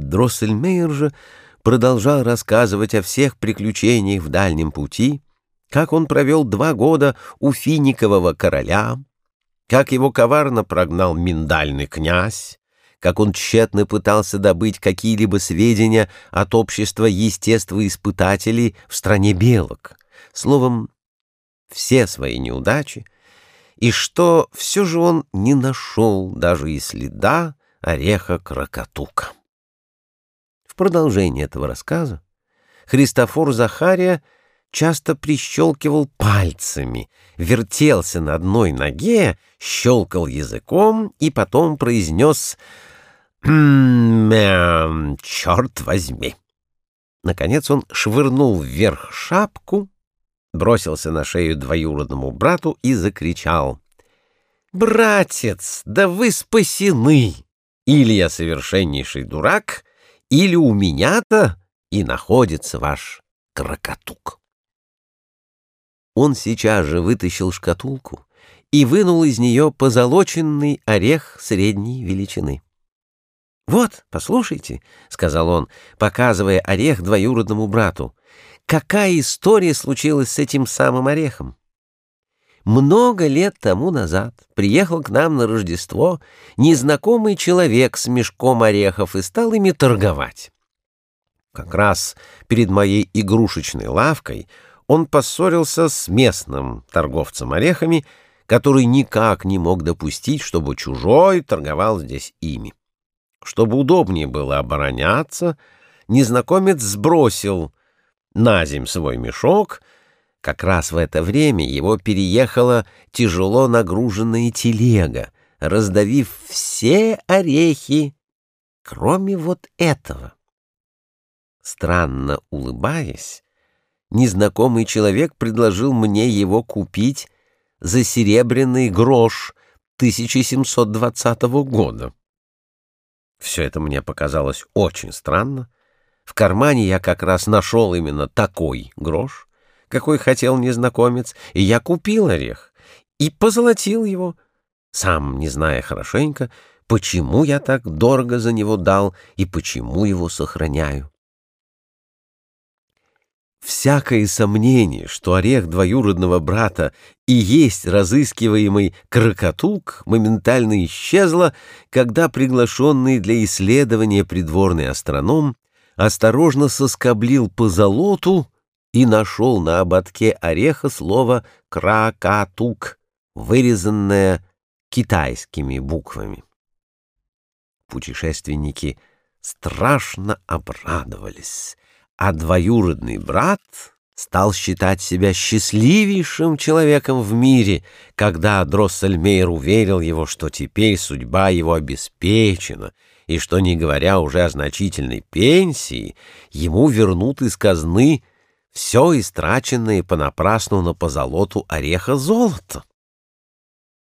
Дроссельмейер же продолжал рассказывать о всех приключениях в дальнем пути, как он провел два года у финикового короля, как его коварно прогнал миндальный князь, как он тщетно пытался добыть какие-либо сведения от общества естествоиспытателей в стране белок. Словом, все свои неудачи, и что все же он не нашел даже и следа ореха крокотука продолжение этого рассказа Христофор Захария часто прищелкивал пальцами, вертелся на одной ноге, щелкал языком и потом произнес «Ммм, черт возьми!». Наконец он швырнул вверх шапку, бросился на шею двоюродному брату и закричал «Братец, да вы спасены! Или я совершеннейший дурак, или у меня-то и находится ваш крокотук. Он сейчас же вытащил шкатулку и вынул из нее позолоченный орех средней величины. «Вот, послушайте», — сказал он, показывая орех двоюродному брату, «какая история случилась с этим самым орехом? Много лет тому назад приехал к нам на Рождество незнакомый человек с мешком орехов и стал ими торговать. Как раз перед моей игрушечной лавкой он поссорился с местным торговцем орехами, который никак не мог допустить, чтобы чужой торговал здесь ими. Чтобы удобнее было обороняться, незнакомец сбросил на земь свой мешок — как раз в это время его переехала тяжело нагруженная телега, раздавив все орехи, кроме вот этого. Странно улыбаясь, незнакомый человек предложил мне его купить за серебряный грош 1720 года. Все это мне показалось очень странно. В кармане я как раз нашел именно такой грош какой хотел незнакомец, и я купил орех и позолотил его, сам не зная хорошенько, почему я так дорого за него дал и почему его сохраняю. Всякое сомнение, что орех двоюродного брата и есть разыскиваемый крокотук, моментально исчезло, когда приглашенный для исследования придворный астроном осторожно соскоблил по золоту и нашел на ободке ореха слово «кракатук», вырезанное китайскими буквами. Путешественники страшно обрадовались, а двоюродный брат стал считать себя счастливейшим человеком в мире, когда Дроссельмейр уверил его, что теперь судьба его обеспечена, и что, не говоря уже о значительной пенсии, ему вернут из казны все истраченное понапрасну на позолоту ореха золото.